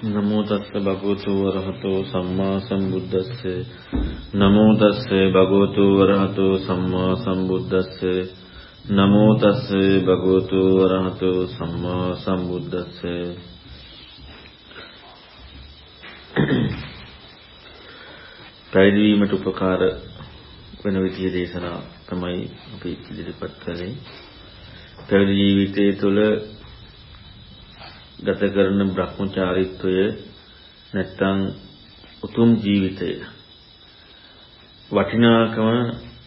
නමෝ තස්ස භගවතු වරහතෝ සම්මා සම්බුද්දස්ස. නමෝ තස්ස භගවතු වරහතෝ සම්මා සම්බුද්දස්ස. නමෝ තස්ස භගවතු වරහතෝ සම්මා සම්බුද්දස්ස. පැවිදි උපකාර වෙන විදිය දේශනා තමයි අපි ඉදිරිපත් කළේ පැවිදි ජීවිතය තුළ ගත කරන භ්‍රමචාරීත්වය නැත්තම් උතුම් ජීවිතය වටිනාකම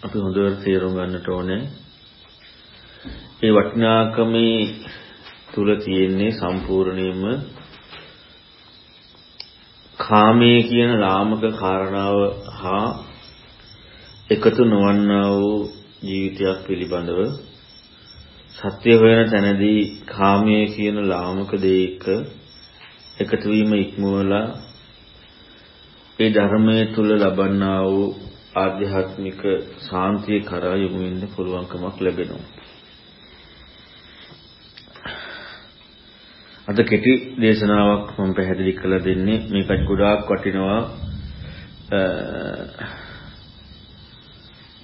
අපි හොඳට තේරුම් ගන්නට ඕනේ. ඒ වටිනාකමේ තුල තියෙන්නේ සම්පූර්ණයෙන්ම කාමයේ කියන ලාමක කාරණාව හා එකතු නොවන්නා වූ ජීවිතයක් පිළිබඳව සත්‍ය හොයන තැනදී කාමයේ කියන ලාමක දෙයක එකතු වීම ඉක්මවලා ඒ ධර්මයේ තුල ලබන්නා වූ ආධ්‍යාත්මික ශාන්තිය කරා යොමු වෙන්න පුළුවන්කමක් ලැබෙනවා. අද කෙටි දේශනාවක් මම පැහැදිලි කරලා දෙන්නේ මේකත් ගොඩාක් වටිනවා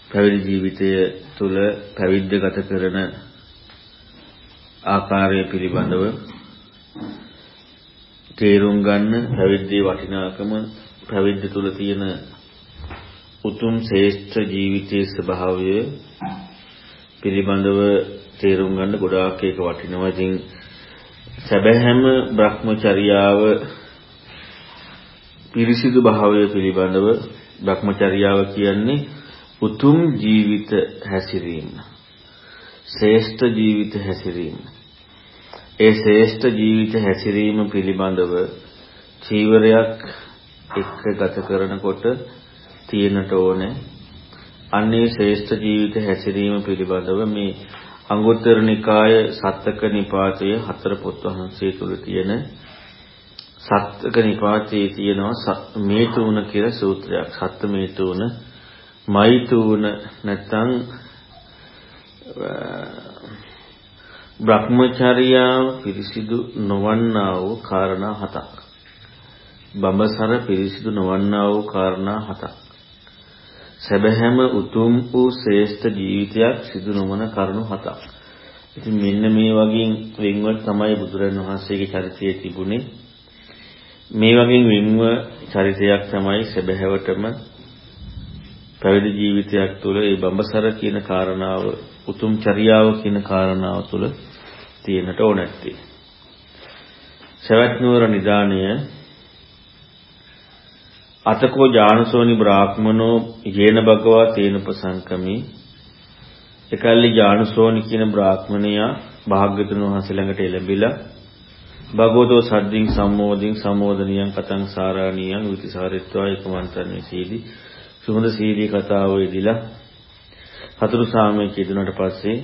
පැවිදි ජීවිතය තුළ පැවිද්ද ගත කරන ආකාරය පිළිබඳව තේරුම් ගන්න පැවිද්දේ වටිනාකම පැවිද්ද තුල තියෙන උතුම් ශ්‍රේෂ්ඨ ජීවිතයේ ස්වභාවය පිළිබඳව තේරුම් ගන්න ගොඩාක් ඒක වටිනවා. ඉතින් සැබෑම Brahmacharyaව පිරිසිදු භාවය පිළිබඳව Brahmacharyaව කියන්නේ උතුම් ජීවිත හැසිරීම. ශ්‍රේෂ්ඨ ජීවිත හැසිරීම. ඒ ශ්‍රේෂ්ඨ ජීවිත හැසිරීම පිළිබඳව චීවරයක් එක්ක ගත කරනකොට තියෙනට ඕනේ. අන්නේ ශ්‍රේෂ්ඨ ජීවිත හැසිරීම පිළිබඳව මේ අංගුත්තර නිකාය සත්තක නිපාතයේ හතර පොත් වහන්සේ තුල තියෙන සත්තක නිපාතයේ තියෙනවා මේතුන කියලා සූත්‍රයක්. සත්ත මේතුන මෛතුන නැත්තම් බ්‍රහ්මචර්යාව පිරිසිදු නොවන්නා වූ කාරණා හතක්. බඹසර පිරිසිදු නොවන්නා වූ කාරණා හතක්. සැබෑම උතුම් වූ ශ්‍රේෂ්ඨ ජීවිතයක් සිදු නොවන කරුණු හතක්. ඉතින් මෙන්න මේ වගේ වෙන්වත් තමයි බුදුරන් වහන්සේගේ චරිතයේ තිබුණේ. මේ වගේ වෙන්ව චරිතයක් තමයි සැබෑවටම පැවිදි ජීවිතයක් තුළ ඒ බඹසර කියන කාරණාව උතුම් චර්යාව කියන කාරණාව තුළ තියෙනට ඕනැත්තේ. සවැත් නුවර නිදාණය අතකෝ ඥානසෝනි බ්‍රාහ්මනෝ යේන භගවා තේන ප්‍රසංකමි එකල්ලි ඥානසෝනි කියන බ්‍රාහ්මණයා භාග්‍යතුන් වහන්සේ ළඟට එළඹිලා භගවතෝ සද්දින් සම්මෝදින් සම්මෝදනියං කතං සාරාණියං විතිසාරිත්වා ඒකමන්තන්නේ සීදී සුහඳ සීදී කතාව වෙදිලා හතුරු සාමයේ කියදුනට පස්සේ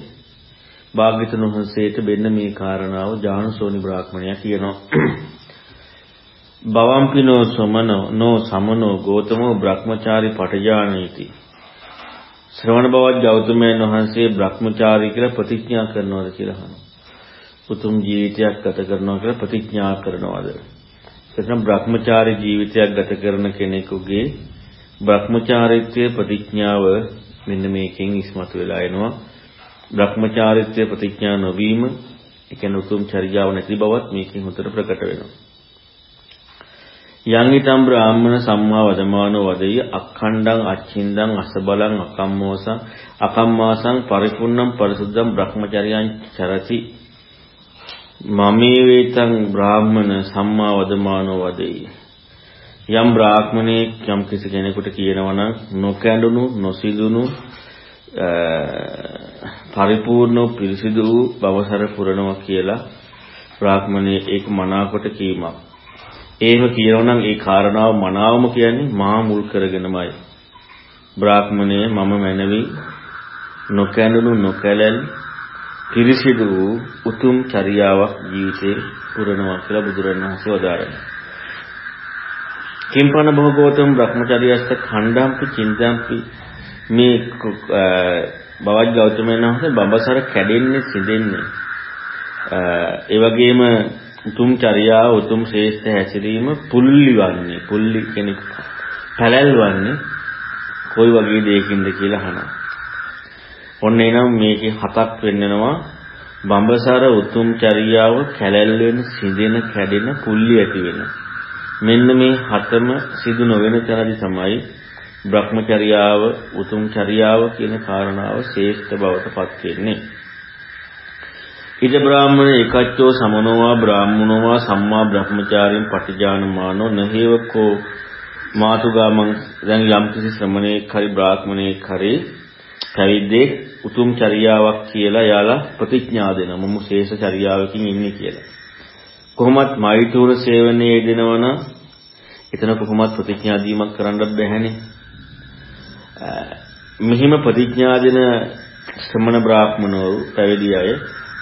භාග්‍යතුන් වහන්සේට මෙන්න මේ කාරණාව ජානුසෝනි බ්‍රාහ්මණයා කියනවා. බවම්පිනෝ සමනෝ නෝ සමනෝ ගෝතමෝ බ්‍රහ්මචාරි පටජානීති. ශ්‍රවණ බවත් ගෞතමයන් වහන්සේ බ්‍රහ්මචාරී කියලා ප්‍රතිඥා කරනවද කියලා අහනවා. උතුම් ජීවිතයක් ගත කරනවා කියලා ප්‍රතිඥා කරනවද? එතන බ්‍රහ්මචාරී ජීවිතයක් ගත කරන කෙනෙකුගේ බ්‍රහ්මචාරීත්වයේ ප්‍රතිඥාව මෙන්න මේකෙන් ඉස්මතු වෙලා එනවා. භ්‍රමචාරිත්වය ප්‍රතිඥා නොවීම, ඒ කියන්නේ උතුම් චර්යාව නැති බවත් මේකෙන් හොතට ප්‍රකට වෙනවා. යං ඊතම් බ්‍රාහ්මණ සම්මා වදමානෝ වදෙය අක්ඛණ්ඩං අච්චින්දං අසබලං අකම්මෝසං අකම්මාසං පරිපූර්ණං පරිසුද්ධං බ්‍රහ්මචර්යං චරති මමේ වේතං බ්‍රාහ්මණ සම්මා වදමානෝ වදෙය යම් බ්‍රාහ්මණයෙක් යම් කිසි කෙනෙකුට කියනවා නම් නොකැඬුණු නොසිදුණු පරිපූර්ණ පිරිසිදු වූ බවසර පුරනවා කියලා බ්‍රාහ්මණයේ ඒක මනාකොට කීමක්. එහෙම කියනවා නම් ඒ කාරණාව මනාවම කියන්නේ මා මුල් කරගෙනමයි. බ්‍රාහ්මණය මම මැනවි නොකැඳුණු නොකැලැල් පිරිසිදු වූ උතුම් චර්යාවක් ජීවිතේ පුරනවා කියලා බුදුරණවහන්සේ වදාරනවා. කිම්පන භෝගෝතම බ්‍රහ්මචර්යස්ත ඛණ්ඩම්පි චින්තම්පි මේ බවත් ගෞතමයන් වහන්සේ බඹසර කැඩෙන්නේ සිදෙන්නේ ඒ වගේම උතුම් චර්යාව උතුම් ශ්‍රේෂ්ඨ හැසිරීම පුල්ලි වන්නේ පුල්ලි කෙනෙක් පැලැල්වන්නේ කොයි වගේ දෙයකින්ද කියලා අහනවා. ඔන්න එනම් මේකේ හතක් වෙන්නනවා බඹසර උතුම් චර්යාව කැලැල් වෙන සිඳෙන කැඩෙන පුල්ලි ඇති වෙන. මෙන්න මේ හතම සිදු නොවන තැනදී තමයි බ්‍රහ්මචර්යාව උතුම් චර්යාව කියන කාරණාව ශ්‍රේෂ්ඨ බවට පත් වෙන්නේ. ඉද බ්‍රාහ්මණ ඒකච්චෝ සමනෝවා බ්‍රාහ්මනෝවා සම්මා බ්‍රහ්මචාරින් පටිජානමානෝ නහේවකෝ මාතුගාමං දැන් යම් කිසි ශ්‍රමණේක් හරි බ්‍රාහ්මණේක් හරි පැවිද්දෙක් උතුම් චර්යාවක් කියලා යාලා ප්‍රතිඥා දෙනවා මම ශේෂ චර්යාවකින් ඉන්නේ කියලා. කොහොමත් මෛතුර සේවනයේ යෙදෙනවනම් එතන කොහොමත් ප්‍රතිඥා දීමක් කරන්නත් බැහැනේ. මෙහිම ප්‍රතිඥා දෙන ශ්‍රමණ බ්‍රාහ්මණවරු පැවිදි අය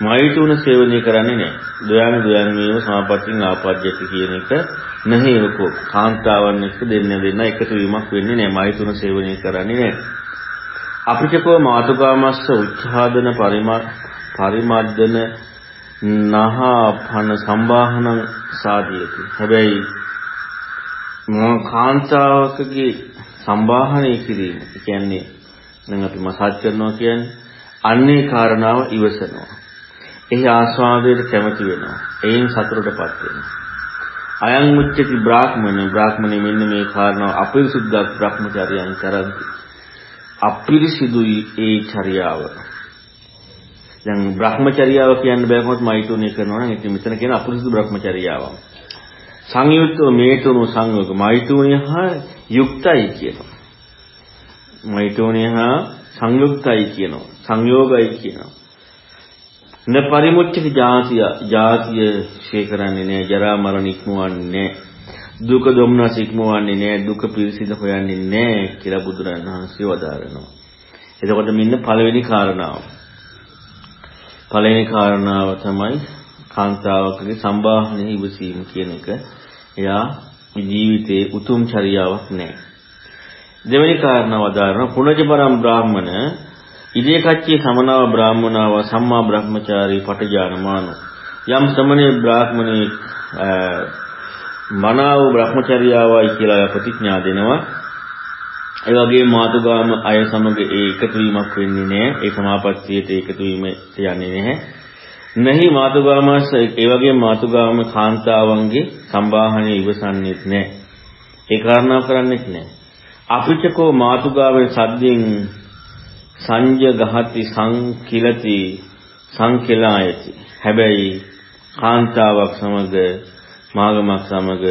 මෛතුන සේවනය කරන්නේ නැහැ. දොයාන දොයාන මේව සමාපත්තියෙන් ආපජ්‍යති කියන එක නැහේවකෝ කාන්තාවන් එක්ක දෙන්න දෙන්න එකතු වීමක් වෙන්නේ නැහැ. මෛතුන සේවනය කරන්නේ නැහැ. අපිටකෝ මාතුකාමස්ස උච්ඡාදන පරිමද්දන නහා පන සම්බාහනං සාදීයති. හැබැයි මම කාන්තාවකගේ සම්බාහනය කිරීම කියන්නේ දැන් අපි මසාජ් කරනවා කියන්නේ අන්නේ කාරණාව ඉවසනවා. එහි ආස්වාදයට කැමති වෙනවා. එයින් සතුටටපත් වෙනවා. අයං මුච්චති බ්‍රාහ්මණ බ්‍රාහ්මණය මෙන්න මේ කාරණාව අපිරිසුද්ධ බ්‍රහ්මචර්යයන් කරන්ති. අපිරිසිදුයි ඒ චර්යාව. දැන් බ්‍රහ්මචර්යාව කියන්න බෑ කොහොමද මෛතුනේ කරනවා නම් ඉතින් මෙතන කියන අපිරිසිදු බ්‍රහ්මචර්යාව. සංයුක්තව මේතුණු සංයෝග මෛතුනේ හා යුක්තයි කියනවා. මෛතුනේ හා සංයුක්තයි කියනවා. සංයෝගයි කියනවා. න පරිමුච්චති ජාතිය ජාතිය ශේ කරන්නේ නෑ ජරා මරණ ඉක්මවන්නේ දුක දුම්නස් ඉක්මවන්නේ නෑ දුක පිරිසිදු හොයන්නේ නෑ කියලා බුදුරජාණන් වහන්සේ වදාරනවා. එතකොට මෙන්න පළවෙනි කාරණාව. පළවෙනි කාරණාව තමයි කාන්තාවකගේ සම්බාහනය ඉවසීම කියන එක. එයා ජීවිතේ උතුම් චර්යාවක් නෑ. දෙවෙනි කාරණාව වදාරන පුණජපරම් බ්‍රාහ්මණ ඉදේ කච්චේ සමනාව බ්‍රාහ්මනාව සම්මා බ්‍රහ්මචාරී පටිජානමානෝ යම් සමනේ බ්‍රාහ්මණේ මනාව බ්‍රහ්මචර්යාවයි කියලා ප්‍රතිඥා දෙනවා ඒ වගේම මාතුගාම අය සමග ඒ එකතු වීමක් වෙන්නේ නැහැ. ඒ සමාපත්තියට එකතු වීම යන්නේ නැහැ. නැහි මාතුගාමස් ඒ වගේම මාතුගාම කාන්තාවන්ගේ සම්බාහනය ඉවසන්නේත් නැහැ. ඒ කාරණාව කරන්නේත් නැහැ. අපිටකෝ මාතුගාවේ සද්දෙන් සංජ ගහති සංකිලති සංකිලායති හැබැයි කාන්තාවක් සමග මාගමක් සමග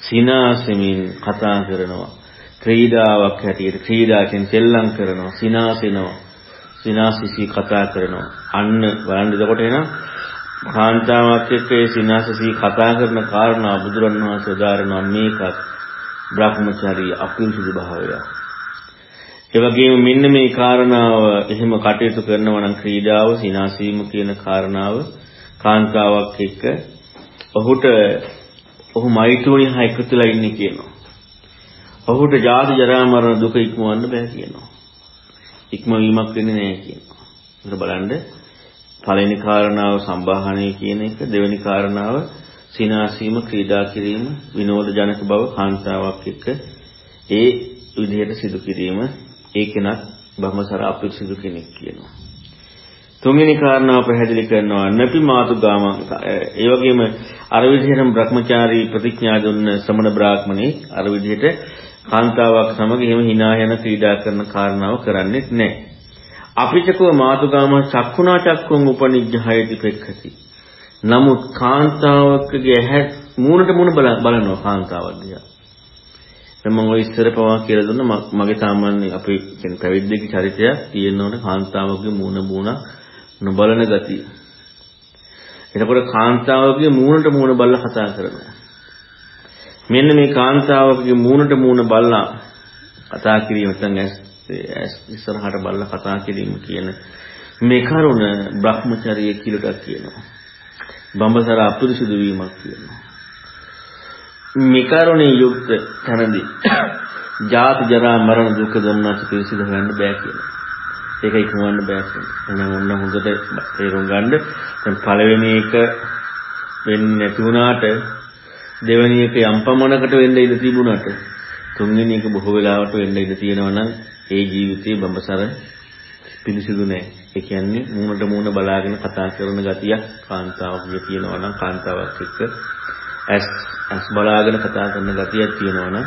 සිනාසෙමින් කතා කරනවා. ක්‍රීඩාවක් හැටියට ක්‍රීඩාවෙන් සෙල්ලම් කරනවා සිනාසිනවා සිනාසිසි කතා කරනවා අන්න බලන්න එතකොට එන කාන්තාවක් එක්ක ඒ සිනාසිසි කතා කරන කාරණා බුදුරණවහන්සේ උදාහරණ මේකත් බ්‍රහ්මචාරී අපිරිසුදු භාවයක් ඒ වගේම මෙන්න මේ කාරණාව එහෙම කටයුතු කරනවා නම් ක්‍රීඩාව සිනාසීම කියන කාරණාව කාන්තාවක් එක්ක ඔහුට ඔහු මෛත්‍රිය හා එකතුලා ඉන්නේ කියනවා. ඔහුට ජාති ජරා මරණ දුක ඉක්මවන්න බෑ කියනවා. ඉක්මවීමක් වෙන්නේ නැහැ කියනවා. ඒක බලන්න පළවෙනි කාරණාව සම්බාහනය කියන එක දෙවෙනි කාරණාව සිනාසීම ක්‍රීඩා කිරීම විනෝද ජනක බව කාන්තාවක් එක්ක ඒ විදිහට සිදු කිරීම ඒ කෙනත් බ්‍රහ්මසර අපිරිසිදු කෙනෙක් කියනවා. තුන්වෙනි කාරණාව පැහැදිලි කරනවා නපි මාතුගාම ඒ වගේම අර විදිහටම Brahmachari ප්‍රතිඥා දුන්න ශ්‍රමණ බ්‍රාහ්මණේ අර විදිහට කාන්තාවක් සමග එහෙම hina යන ක්‍රීඩා කරන කාරණාව කරන්නේත් නැහැ. අපිටකෝ මාතුගාම චක්කුණා චක්කුන් උපනිජ්ජහයති පෙක්ඛති. නමුත් කාන්තාවකගේ ඇහැ මූණට මූණ බලනවා කාන්තාවක් දිහා. දැන් මම ඔය ඉස්සර පවා කියලා දුන්න මගේ සාමාන්‍ය අපේ කියන්නේ පැවිද්දගේ චරිතයක් තියෙනවනේ කාන්තාවකගේ මූණ මූණ නොබලන ගතිය. එතකොට කාන්තාවකගේ මූණට මූණ බලලා කතා කරනවා. මෙන්න මේ කාන්තාවකගේ මූණට මූණ බලලා කතා කිරීම නැත්නම් ඉස්සරහට බලලා කතා කිරීම කියන මේ කරුණ Brahmacharya කියලා කියනවා. බඹසර අපිරිසුදු වීමක් කියනවා. මිකරුණේ යුක්ත තැනදී ජාති ජරා මරණ දුක් දුන්නාට පිළිසිඳ හොයන්න බෑ කියලා. ඒක ඉක්මවන්න බෑ කියලා. එහෙනම් ඔන්න හොඳට තේරුම් ගන්න. දැන් පළවෙනි එක වෙන්නේ නැති වුණාට දෙවෙනි එක යම් පමණකට වෙන්න ඉඩ තිබුණාට තුන්වෙනි එක බොහෝ වෙලාවට වෙන්න ඉඩ තියෙනවා නම් ඒ ජීවිතේ බඹසර පිළිසිදු නැහැ. ඒ කියන්නේ මූණට මූණ බලාගෙන කතා කරන ගතියක් කාන්තාවකගේ තියෙනවා නම් කාන්තාවක් එක්ක ඇස් ඇස් බලාගෙන කතා කරන ගතියක් තියෙනවා නම්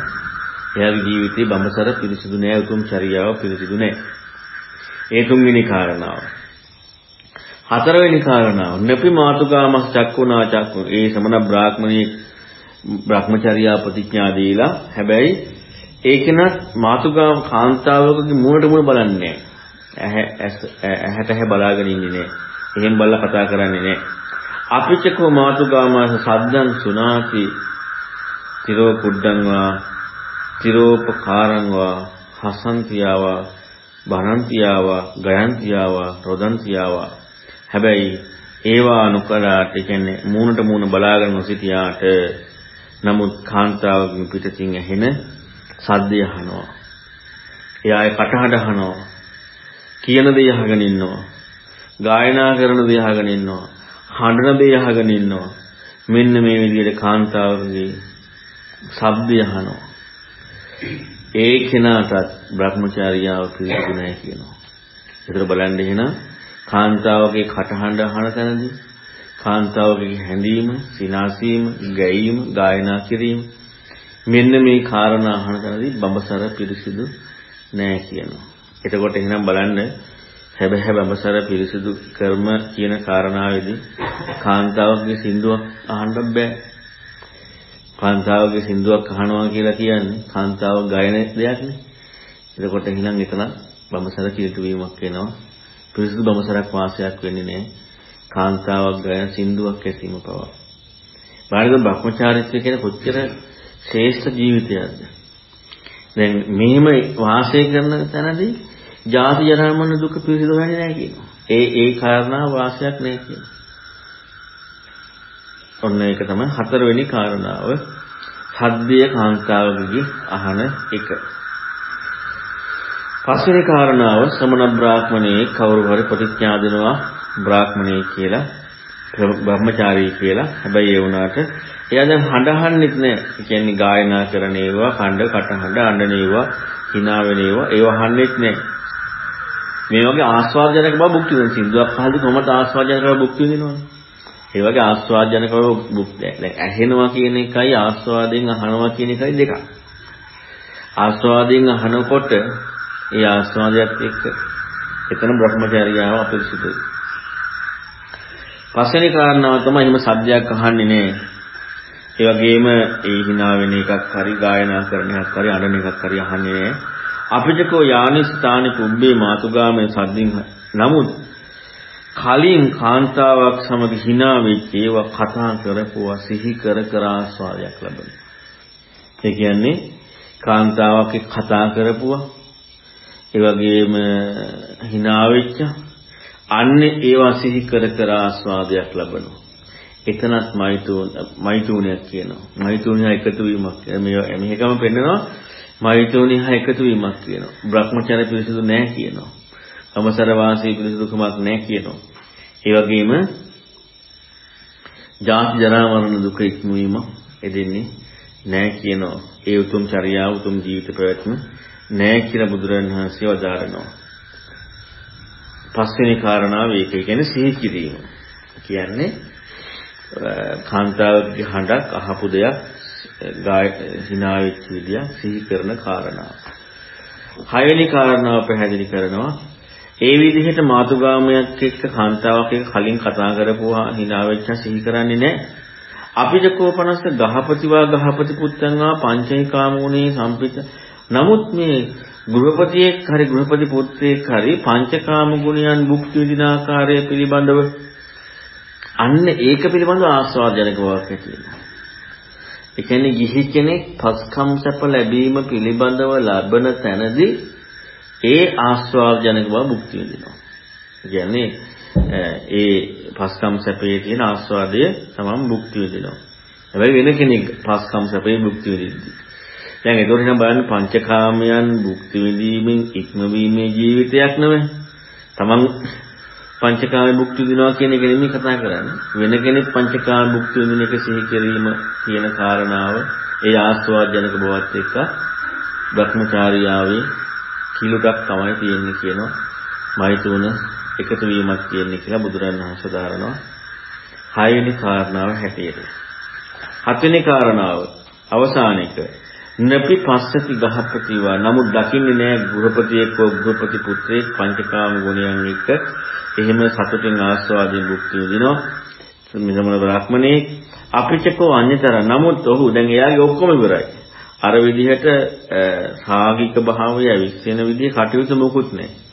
එයාගේ ජීවිතේ බඹසර පිළිසිදු නෑ උතුම් චර්යාව පිළිසිදු නෑ. ඒ තුන්වෙනි කාරණාව. හතරවෙනි කාරණාව නපි මාතුකාමස් චක්කුණා චක්කු. ඒ සමන බ්‍රාහ්මණී බ්‍රහ්මචර්යා ප්‍රතිඥා දීලා හැබැයි ඒකනත් මාතුකා කාන්තාවකගේ මුණට මුණ බලන්නේ නැහැ. ඇහැට ඇහැ බලාගෙන ඉන්නේ නැහැ. එහෙන් බලලා කතා කරන්නේ නැහැ. අපිචකෝ මාතුකාමාස සද්දං සුනාති තිරෝ කුඩ්ඩං වා තිරෝපකාරං වා හසන්තියාවා බනන්තියාවා ගයන්තියාවා රොදන්තියාවා හැබැයි ඒවා අනුකලාට කියන්නේ මූණට මූණ බලාගෙන නොසිටියාට නමුත් කාන්තාවකින් පිටතින් ඇහෙන සද්දය අහනවා. එයා ඒ කටහඬ අහනවා. කියන දේ අහගෙන ඉන්නවා. ගායනා කරන දේ අහගෙන ඉන්නවා. හඬන දේ අහගෙන ඉන්නවා. මෙන්න මේ විදිහට කාන්තාවකගේ ශබ්දය අහනවා. ඒ කෙනාටත් Brahmacharyaව පිළිගු නැහැ කියනවා. ඒතර බලන්න එහෙනම් කාන්තාවගේ කටහඬ අහන තැනදී කාන්තාවගේ හැඳීම, සිනාසීම, ගැයීම, ගායනා කිරීම මෙන්න මේ කාරණා අහන තැනදී බඹසර පිරිසිදු නැහැ කියනවා. එතකොට එහෙනම් බලන්න හැබැයි බඹසර පිරිසිදු කර්ම කියන කාරණාවේදී කාන්තාවගේ සින්දුවක් අහන්න බෑ. කාන්තාවගේ සින්දුවක් අහනවා කියලා කියන්නේ කාන්තාව ගයන දෙයක්නේ. එතකොට එහෙනම් එතන බඹසර කිලතු වීමක් වෙනවා. පිරිසිදු බඹසරක් වාසයක් වෙන්නේ නැහැ. කාන්තාවක් ගයන සින්දුවක් ඇසීම පවා. බාහිර බ්‍රහ්මචාරීත්වය කියන කොච්චර ශ්‍රේෂ්ඨ ජීවිතයක්ද? දැන් මෙහෙම වාසය කරන තැනදී ජාති ජරා මරණ දුක පිරිසිදු වෙන්නේ නැහැ කියනවා. ඒ ඒ කාරණා වාසයක් නැහැ කියනවා. ඔන්න ඒක තමයි හතරවෙනි කාරණාව. සද්දය කාන්තාවකගේ අහන එක. පස්වෙනි කාරණාව සමන බ්‍රාහ්මණයේ කවුරු හරි ප්‍රතිඥා දෙනවා බ්‍රාහ්මණයේ කියලා බ්‍රහ්මචාරී කියලා. හැබැයි ඒ වුණාට එයා දැන් හඬහන්නෙත් නෑ. ඒ කියන්නේ ගායනා කරන ඒවා, කණ්ඩ කටහඬ අඬන ඒවා, hina වෙන ඒවා ඒව අහන්නෙත් නෑ. මේ වගේ ආස්වාදජනක බව භුක්ති විඳින සින්දුවක් පහළදී කොහොමද ආස්වාදජනක බව භුක්ති විඳිනවනේ? ඒ වගේ ආස්වාදජනකව දැන් ඇහෙනවා කියන එකයි ආස්වාදයෙන් අහනවා කියන එකයි දෙකක්. ආස්වාදයෙන් අහනකොට ඒ ආස්වාදයක් එක්ක එතන බ්‍රහ්මචර්යාව අපිරිසුදුයි. පස්වෙනි කාරණාව තමයි එහෙම සද්දයක් අහන්නේ නෑ. ඒ වගේම ඒ hina වෙන එකක් හරි ගායනා කරන එකක් හරි අඬන එකක් හරි අහන්නේ නෑ. අපිටකෝ යානි ස්ථානි පුබ්බේ මාතුගාමේ සද්දින් නමුත් කලින් කාන්තාවක් සමග hina වෙච්ච ඒවා කතා කරපුවා සිහි කර කර ආස්වාදයක් ලැබෙනවා. ඒ කියන්නේ කාන්තාවක් කතා කරපුවා ඒ වගේම hina වෙච්ච අන්නේ ඒවා සිහි කර කර ආස්වාදයක් ලැබෙනවා. එතනත් මෛතුන මෛතුනියක් කියනවා. මෛතුනිය එකතු වීමක්. මේ මේකම පෙන්නනවා මෛතුනිය එකතු වීමක් කියනවා. Brahmacharya පිරිසිදු නැහැ කියනවා. අවසර වාසී පිළිසුදුකමක් නැහැ කියනවා. ඒ වගේම ජාති ජරා මරණ දුක ඉක්මවීම එදෙන්නේ නැහැ කියනවා. ඒ උතුම් චර්යාව උතුම් ජීවිත පැවැත්ම නැහැ කියලා බුදුරජාණන් වහන්සේ වදාරනවා. පස්වෙනි කාරණාව ඒක. ඒ කියන්නේ සිහි කිරීම. කියන්නේ කාන්තාවගේ හඬක් අහපු දෙයක් ගාය හිනා වෙච්ච විදිය සිහි කරන කාරණාව. හයවෙනි කාරණාව පැහැදිලි කරනවා ඒ විදිහට මාතුගාමයක් එක්ක කාන්තාවක් එක්ක කලින් කතා කරපුවා hina වෙච්ච සිහි කරන්නේ නැහැ. අපිට කෝපනස්ස ගහපතිවා ගහපති පුත්තන්වා පංචේකාමෝනේ සම්පිත. නමුත් මේ ගෘහපතියෙක් හරි ගෘහපති පුත්‍රයෙක් හරි පංචකාම ගුණයන් භුක්ති විඳින ආකාරය පිළිබඳව අන්න ඒක පිළිබඳව ආස්වාදජනක බවක් ඇති වෙනවා. ඒ කියන්නේ ගිහි කෙනෙක් පස්කම් සැප ලැබීම පිළිබඳව ලබන තැනදී ඒ ආස්වාදජනක බව භුක්ති විඳිනවා. කියන්නේ ඒ පස්කම් සැපේ තියෙන ආස්වාදය තමයි භුක්ති විඳිනවා. හැබැයි වෙන කෙනෙක් පස්කම් සැපේ භුක්ති විඳින්නේ. දැන් ඒතකොට නම් බලන්න පංචකාමයන් භුක්ති විඳීමෙන් ඉක්මවීමේ ජීවිතයක් නෙවෙයි. තමන් පංචකාම භුක්ති විඳිනවා කියන එක නෙමෙයි කතා කරන්නේ. වෙන කෙනෙක් පංචකාම භුක්ති විඳින එක සිහි කිරීම කියන කාරණාව ඒ ආස්වාදජනක බවත් එක්ක භ්‍රමචාරියාවේ කිලුටක් තමයි තියෙන්නේ කියනවා. මෛතුන එකතු වීමක් තියෙන්නේ කියලා බුදුරණවහන්සේ දාරනවා. හයවෙනි කාරණාව හැටියට. හත්වෙනි කාරණාව අවසාන එක නපි පස්සති ගහපතිවා නමුත් දකින්නේ නෑ ගෘහපතියෙක් හෝ ගෘහපති පුත්‍රයෙක් පංචකාම ගුණයන් එක්ක එහෙම සතුටින් ආස්වාදයෙන් භුක්ති විඳිනවා. මිදමන බ්‍රාහ්මණේ අපිටකෝ අන්‍යතර නමුත් ඔහු දැන් එයාගේ ඔක්කොම ඉවරයි. අර විදිහට සාගික භාවය විශ්වෙන විදිහ කටයුතු මොකුත් නැහැ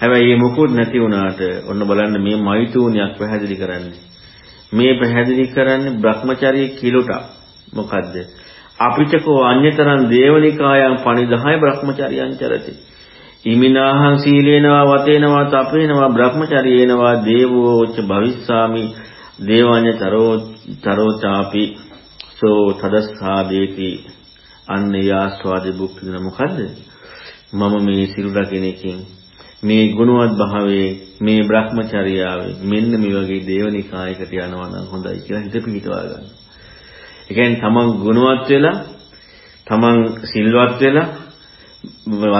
හැබැයි මේ මොකුත් නැති වුණාට ඔන්න බලන්න මේ මෛතුනියක් පැහැදිලි කරන්නේ. මේ පැහැදිලි කරන්නේ Brahmacharya කිලුට මොකද්ද? අපිටකෝ අඤ්‍යතරං දේවනිකායන් පනිදාය Brahmacharyan චරති. ඉමිනාහං සීලේනවා වතේනවා තපේනවා Brahmacharyeනවා දේවෝච භවිස්සාමි. දේවඤ්ඤ තරෝ තරෝ ചാපි සෝ තදස්සාදේති. අන්න යාස්වාදේ භුක්ති දෙන මොකද්ද? මම මේ සිල් රකින්නකින් මේ ගුණවත් භාවයේ මේ Brahmacharyaවේ මෙන්න මේ වගේ දේවනිකායකට යනවා නම් හොඳයි කියලා හිත පිහිටවා ගන්න. ඒ කියන්නේ තමන් ගුණවත් වෙලා තමන් සිල්වත් වෙලා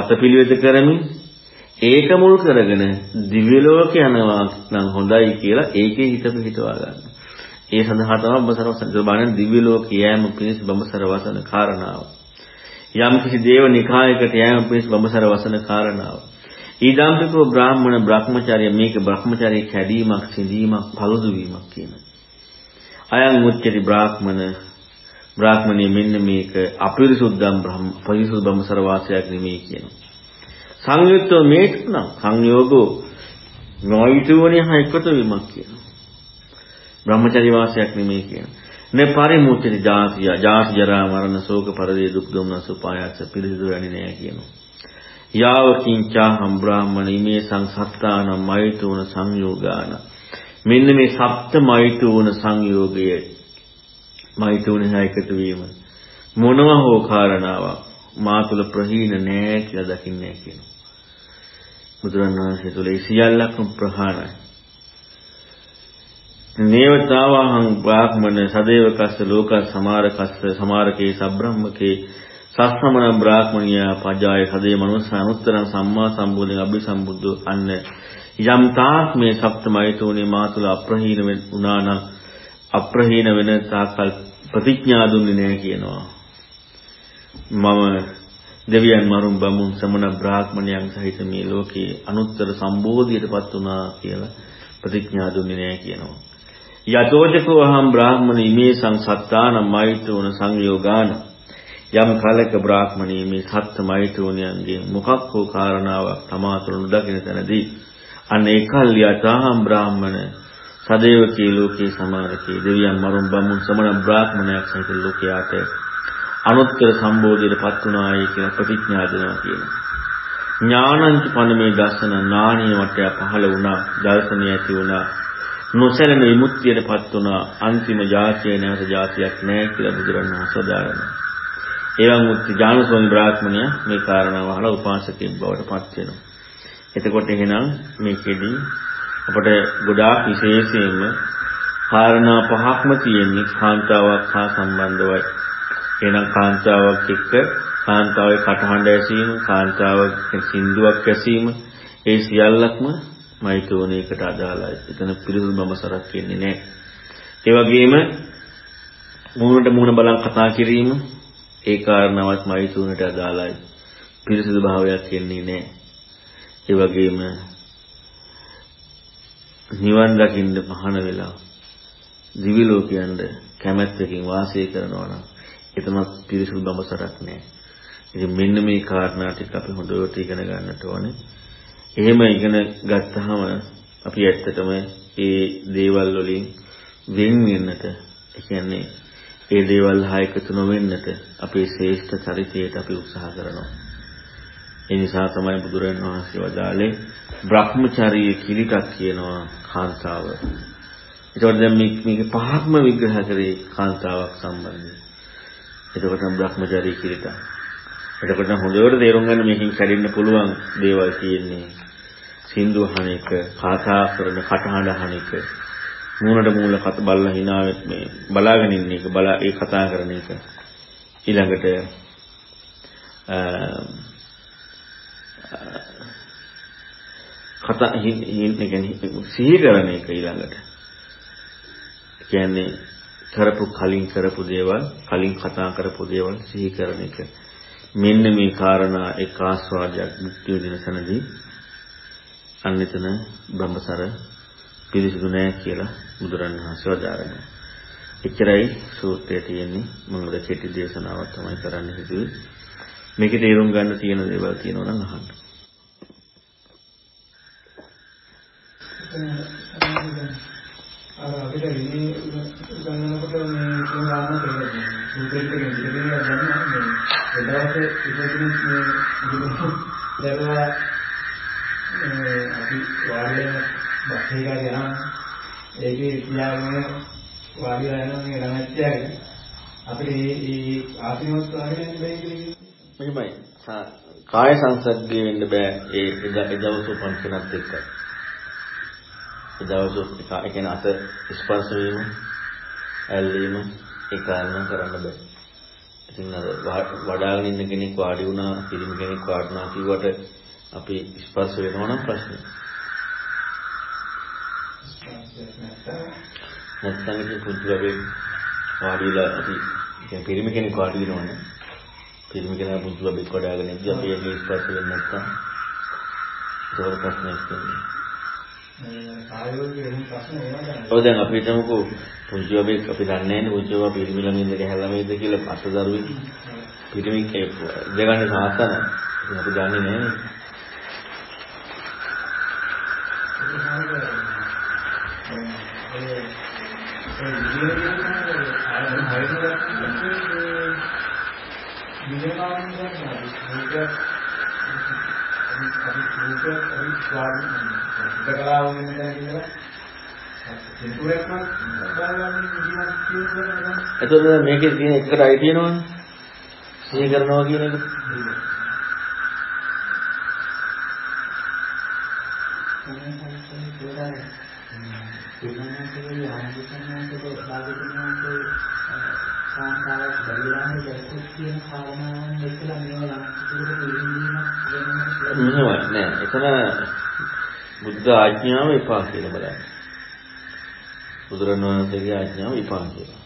වතපිළිවෙත කරමින් ඒක මුල් කරගෙන දිව්‍ය ලෝක යනවා නම් හොඳයි කියලා ඒකේ හිත පිහිටවා ගන්න. ඒ සඳහා තමයි බඹසර වසන බණ දිව්‍ය ලෝක යෑම පිණිස බඹසර වසන කාරණාව. යම් කිසි දේව නිකායකට යෑම පිණිස බඹසර වසන කාරණාව. ඊදාම්පිකෝ බ්‍රාහ්මණ බ්‍රහ්මචාර්ය මේක බ්‍රහ්මචාර්ය කැඩීමක් සිඳීමක් පළුදු වීමක් කියන. අයං උච්චති බ්‍රාහ්මණ බ්‍රාහ්මණය මෙන්න මේක අපිරිසුද්ධම් බ්‍රහ්ම පරිසුද්ධ බ්‍රහ්මසර වාසයක් නෙමෙයි කියනවා. සංයුක්තව මේක නම් සංයෝගෝ නොයිතුවනේ හයකට වීමක් කියනවා. බ්‍රහ්මචර්ය වාසයක් නෙමෙයි කියනවා. නේ පරිමුච්චති ජාතිය ජාති ජරා මරණ ශෝක පරිදේ දුක් දුම්නස උපායස පිළිසිදු වෙන්නේ නැහැ කියනවා. යාව කිංචාහම් බ්‍රාහ්මණ ඉමේ සංසත්තානම් මෛතුන සංයෝගාන මෙන්න මේ සප්ත මෛතුන සංයෝගයේ මෛතුන එකතු වීම. මොනවා හෝ කාරණාවක් මා තුල ප්‍රහීන නෑ කියලා දකින්නේ කියනවා. බුදුරණවහන්සේ තුල ඒ සියල්ලක්ම ප්‍රහාණයි. නේවතාවහං බ්‍රාහ්මණ සදේවකස්ස ලෝක සමාරකස්ස සමාරකේ සබ්‍රහ්මකේ සස්සමන බ්‍රාහ්මණියා පජාය සදේ මනුස්ස අනුත්තරං සම්මා සම්බුද්ධං අභිසම්බුද්ධ අන්න යම් තාක් මේ සප්තමයිතෝනේ මා තුල අප්‍රහීන වුණා නම් අප්‍රහීන වෙන තාකල් ප්‍රතිඥා දුන්නේ නැහැ කියනවා. මම දෙවියන් මරුන් බමුන් සමන බ්‍රාහ්මණයන් සහිත මේ ලෝකේ අනුත්තර සම්බෝධියටපත් වුණා කියලා ප්‍රතිඥා දුන්නේ නැහැ කියනවා. යතෝජකෝ අහම් බ්‍රාහ්මණ ඉමේ සංසත්තාන මෛත්‍රෝන සංයෝගාන. යම් කලක බ්‍රාහ්මණී මේ සත්ත්‍ය මෛත්‍රෝණයන්ගේ මොකක් හෝ කාරණාවක් තමාතුළු නොදකින තැනදී අන්න ඒකල් යතාහම් බ්‍රාහ්මණ සදේවකී ලෝකේ සමාරකේ දෙවියන් මරුන් බමුන් සමන බ්‍රාහ්මණයක් සහිත ලෝකයාට අනුත්තර සම්බෝධියටපත් වුණායි කියලා ප්‍රතිඥා දෙනවා කියනවා. ඥානංච පනමේ දර්ශන නානීය වටය පහළ වුණා, දර්ශනය ඇති වුණා. නොසැලෙන විමුක්තියටපත් වුණා. අන්තිම ජාතිය නැවත ජාතියක් නැහැ කියලා බුදුරණවහන්සේ දාරනවා. එවන් මුත්‍ති ඥානසෝන් බ්‍රාහ්මණය මේ කාරණාව අහලා උපාසකෙක් බවට පත් වෙනවා. එතකොට එහෙනම් මේකෙදී අපට ගොඩාක් විශේෂයෙන්ම කාරණා පහක්ම තියෙන්නේ කාන්තාවක් හා සම්බන්ධවයි. එහෙනම් කාන්තාවක් එක්ක කාන්තාවේ කටහඬ ඇසීම, කාන්තාවක් සින්දුවක් ඇසීම ඒ සියල්ලක්ම මෛතුනේකට අදාළයි. එතන පිරිසුදු බඹසරක් කියන්නේ නැහැ. ඒ වගේම මූණට මූණ බලන් කතා කිරීම ඒ කාරණාවත් මෛතුනට අදාළයි. පිරිසුදු භාවයක් කියන්නේ නැහැ. ඒ වගේම නිවන් දකින්න පහන වෙලා දිවි ලෝකයන්ද කැමැත්තකින් වාසය කරනවා නම් එතනත් පිරිසුදු බඹසරක් නෑ. ඉතින් මෙන්න මේ කාරණා ටික අපි හොඳට ඉගෙන ගන්නට ඕනේ. එහෙම ඉගෙන ගත්තාම අපි ඇත්තටම ඒ දේවල් වලින් වෙන් වෙන්නට ඒ කියන්නේ ඒ දේවල් හා එකතු නොවෙන්නට අපේ ශ්‍රේෂ්ඨ චරිතයට අපි උත්සාහ කරනවා. ඒ නිසා තමයි බුදුරජාණන් වහන්සේ වදාළේ Brahmacharya කිලිටක් කියනවා කාන්තාව. ඒතකොට දැන් මේක පහක්ම විග්‍රහ කරේ කාන්තාවක් සම්බන්ධයෙන්. එතකොට නම් Brahmacharya කිලිට. එතකොට නම් හොඳට තේරුම් ගන්න මේකෙන් කැඩෙන්න පුළුවන් දේවල් තියෙන්නේ. සින්දු අහන එක, කතා කරන කටහඬ අහන එක, මූණට මූණ කත බලලා hina මේ බලාගෙන ඉන්න එක, බලා ඒ කතා කරන එක. ඊළඟට කතා හින් කියන්නේ සිහි කරන එක ඊළඟට. කියන්නේ කරපු කලින් කරපු දේවල් කලින් කතා කරපු දේවල් සිහි කරන එක. මෙන්න මේ කාරණා එක් ආස්වාදයක් මුක්ති විඳින සැනදී අන්විතන බ්‍රහ්මසර පිළිසිදු නැහැ කියලා බුදුරණවහන්සේ වදාරනවා. එච්චරයි සූත්‍රයේ තියෙන්නේ මම ඔය කෙටි දේශනාවක් තමයි කරන්න හිතුවේ. මේකේ තේරුම් ගන්න තියෙන දේවල් තියෙනවා නම් අහන්න. අර අපිට ඉන්නේ උගන්වනකොට මේ කියන කාරණා තේරෙන්නේ. සූත්‍රෙත් කියන විදිහට ගන්න මේ එදාට ඉතින් මේ දරුවා අපි වාඩිලා බස් එකකට යනවා. ඒකේ කියාගෙන වාඩිලා යනවා මේ ළමච්චයාගේ. අපිට මේ මේ ආසිනවත් වාගෙන බෑ කියන්නේ. මෙහෙමයි. කාය සංසග්ගේ වෙන්න බෑ ඒ එදා එදවස පන්සලත් එක්ක. දවස් එක ඒ කියන්නේ අත ස්පර්ශ වීම ඇල්ලීම ඒ කාරණා කරන්න බෑ. ඉතින් අර වඩාගෙන ඉන්න කෙනෙක් වාඩි වුණා, පිරිමි කෙනෙක් වාඩිනා කිව්වට අපි ස්පර්ශ වෙනවා නම් ප්‍රශ්නේ. නැත්නම් ඉතින් පුංචි ළමයි වාඩිලා අපි කියන්නේ පිරිමි කෙනෙක් වාඩි වෙනවනේ. පිරිමි කෙනා පුංචි ළමයි වඩාගෙන ඉඳි අපි ඒකේ ස්පර්ශ වෙන්නේ නැත්නම් ඒක ප්‍රශ්නයක් තියෙනවා. ඔව් දැන් අපි හිතමුකෝ පුංචි බබෙක් අපි දන්නේ නැහැ පුංචි බබා පිරිමි ළමයින්ද ගැහැල් ළමයින්ද කියලා අත දරුවෙක් පිරිමි දෙගන්නේ සාසන අපි දන්නේ නැහැ ඉතකලාව වෙන තැන කියලා සිතුරක්ම බලන්න ජීවත් කියනවා එතකොට මේකේ තියෙන එකට අය තියෙනවනේ. සිහි කරනවා කියන එක. කාන්තාවක් බැරිලාම දැක්කොත් කියන කාරණාවන් එක්කලා මේවා ලංකිතකට පිළිගන්නීමක් මෙහෙමයි නෑ එතන බුද්ධ ආඥාව එපා කියලා බලන්න. බුදුරණවහන්සේගේ ආඥාව එපා කියලා.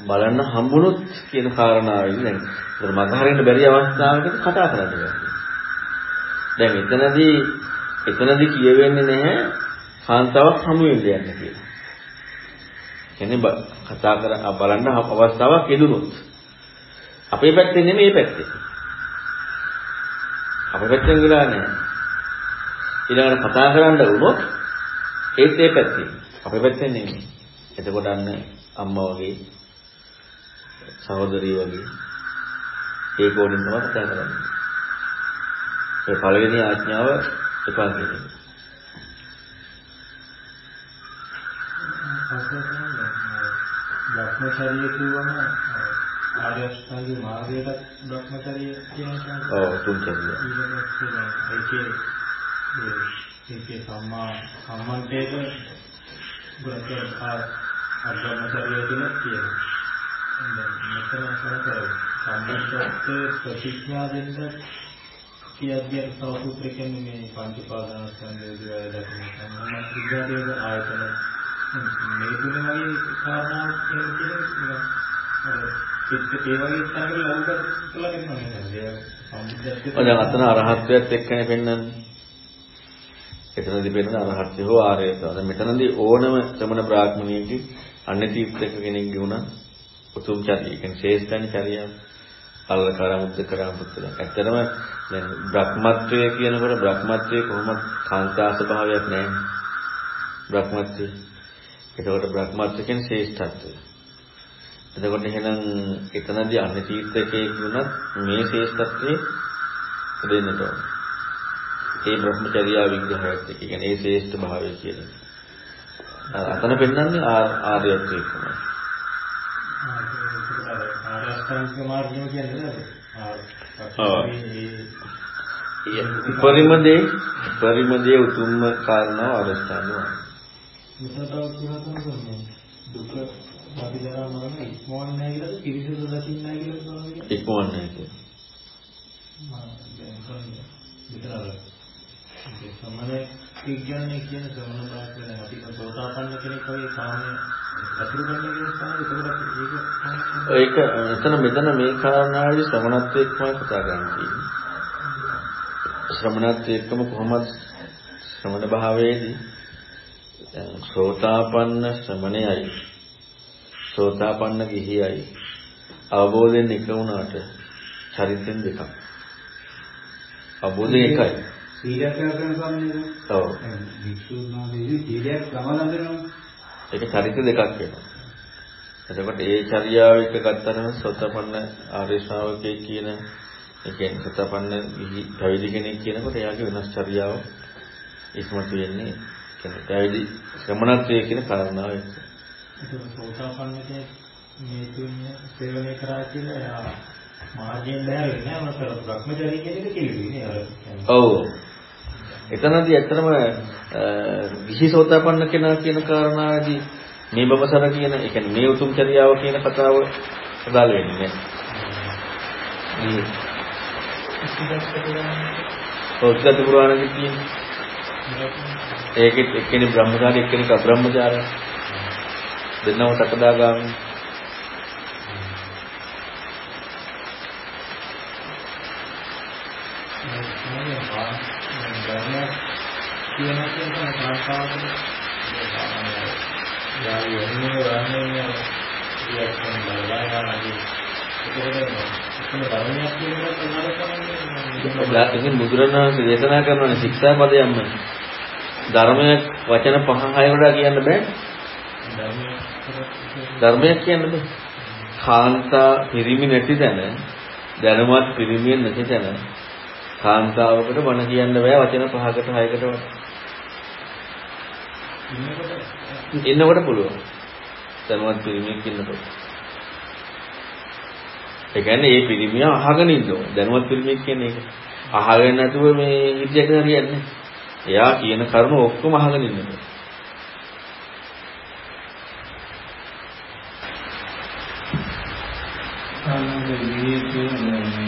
බලන්න හම්බුනොත් කියන කාරණාවෙන් දැන් ඒතර මගහරින්න බැරි අවස්ථාවකට කතා කරන්න බැහැ. දැන් එතනදී එතනදී කියවෙන්නේ නැහැ කාන්තාවක් හමු වෙන්න යන්න කියලා. කියන්නේ කතා කර බලන්න අවස්ථාවක් ලැබුණොත් අපේ පැත්තෙන් නෙමෙයි මේ පැත්තේ. අපේ පැත්තෙන් ගිලා නැහැ. ඊළඟට කතා කරන්න වුණොත් ඒත් ඒ පැත්තෙන් අපේ පැත්තෙන් නෙමෙයි. එතකොට අන්න අම්මා වගේ සහෝදරිය වගේ ඒක ඕනින් තමයි කතා කරන්නේ. ඒ පළවෙනි ආඥාව එපා කියන්නේ. භ්‍රමචර්ය කියවම ආර්ය අෂ්ටාංගික මාර්ගයට භ්‍රමචර්ය කියන එක. ඔව් තුන්චරිය. ඒකේ ඒකේ සම්මා සම්මන්තේක ගුණකේ අභ්‍රමචර්ය කියන කියනවා. දැන් මෙතන කරලා සම්බන්ධත්ව ප්‍රතිඥා දෙන්න කියද්දී සවසූත්‍ර කියන්නේ මේ පංච පාදනස්කන්ධය විදිහට දක්වන සම්මත විද්‍යාවේද ආයතන මේ තුන වගේ කාරණාවක් කියන්නේ අර චිත්ත ඒ වගේ ස්ථානවල ලෞකික කළා කියනවා නේද? ඔය දැන් අතන අරහත්ත්වයට එක්කනේ පෙන්වන්නේ. එතනදී පෙන්වන අරහත්ත්වය හෝ ආර්යත්වය. දැන් මෙතනදී ඕනම ශ්‍රමණ බ්‍රාහ්මණයෙක්ගේ අන්‍ය තීර්ථක කෙනෙක්ගේ වුණා උතුම් චර්ය. ඒ කියන්නේ ශේෂ්ඨානි චර්යාව. අල්ලකාරා මුද්දකරා පුත්‍රය. ඇත්තටම දැන් බ්‍රහ්මත්වය කියනකොට බ්‍රහ්මත්වයේ කොහොමද කාන්තා ස්වභාවයක් නැහැ. බ්‍රහ්මත්වය. එතකොට බ්‍රහ්මත්වය කියන්නේ ශ්‍රේෂ්ඨත්වය. එතකොට එහෙනම් එතනදී අන්‍ය තීර්ථකයෙක් වුණත් මේ ශ්‍රේෂ්ඨත්වයේ දෙන්නට ඕන. ඒ බ්‍රහ්මචර්යා විග්‍රහයත් එක්ක කියන්නේ ඒ ශ්‍රේෂ්ඨ භාවය කියන්නේ. අතන පෙන්වන්නේ ආර්යත්වයේ තමයි. ආරස්ථාංගික මාර්ගය කියන්නේ නේද? උපරිම දේ උපරිම දේ උතුම්ම කාරණාව අවස්ථාවේ මෙතනට කියලා තමයි දුක පරිදරා මරණ ඉක්මවන්නේ නැහැ කියලාද පිරිසිදු දකින්නේ නැහැ කියලාද කියන්නේ ඉක්මවන්නේ නැහැ කියන්නේ සමනේ විඥානයේ කියන සමන තාක්ෂණය අපි සෝතාපන්න කෙනෙක් වගේ කාමයේ අතුරු ගන්න කියන ස්ථානේ ඒක ඒක එතන මෙතන මේ කාරණාවේ ශ්‍රමණත්වයක්මයි කතා කරන්නේ. ශ්‍රමණත්වයකම කොහොමද ශ්‍රමණ භාවයේදී සෝතාපන්න ශ්‍රමණයයි සෝතාපන්න ගිහියයි අවබෝධයෙන් එක වුණාට චරිතෙන් දෙකක්. අවබෝධය එකයි. සීලයක් කරන සම්මේලන. ඔව්. වික්ෂුණාදී සීලයක් සමාදන් වෙනවා. ඒක චරිත දෙකක් වෙනවා. එතකොට ඒ චර්යාව එක ගත්තම සෝතපන්න ආර්ය ශ්‍රාවකයෙක් කියන ඒ කියන්නේ සෝතපන්න පැවිදි කෙනෙක් කියනකොට එයාගේ වෙනස් චර්යාව ඉස්මතු වෙන්නේ කියන්නේ පැවිදි ශ්‍රමණත්වයේ කියන කාරණාව එක්ක. ඒක සෝතාපන්න කෙනෙක් මේ තුන්නේ සේවනය කරා කියලා මාර්ගයෙන් බැහැරෙන්නේ නැහැ මත භ්‍රමචාරී කියන එක කිව්වේ නේ අර. ඔව්. එතනදී ඇත්තටම විශේෂෝතපන්න කෙනා කියන කාරණාවේදී මේ බබසර කියන ඒ කියන්නේ මේ උතුම් චර්යාව කියන කතාව අදාළ වෙන්නේ නැහැ. ඔක්කත් පුරාණෙදි කියන්නේ. ඒකෙත් එක්කෙනෙක් බ්‍රහ්මචාරී එක්කෙනෙක් අබ්‍රහ්මචාරී. දෙන්නම සකදාගාමී. කියන එක තමයි කාර්යකාරකම යා යන්නේ වන්නේ ඉයක්කන් බලලාදී ඉතින් බුදුරණවහන්සේ දේශනා කරනවානේ ශික්ෂාපදයන්ම ධර්මයක් වචන පහ හය වඩා කියන්න බෑ. ධර්මයක් කියන්න බෑ. කාන්තා පිරිමි නැති තැන දැනුවත් පිරිමියෙන් නැති තැන කාන්තාවකට බණ කියන්න බෑ වචන පහකට හයකට වඩා ඉන්නකොට පුළුවන්. දැනුවත් පිරිමියෙක් ඉන්නකොට. ඒ කියන්නේ මේ පිරිමිය අහගෙන ඉන්න ඕන. දැනුවත් පිරිමියෙක් කියන්නේ ඒක. අහගෙන නැතුව මේ හිතයක හරියන්නේ එයා කියන කරුණ ඔක්කොම අහගෙන ඉන්න ඕන. ආනන්ද විවේකයේ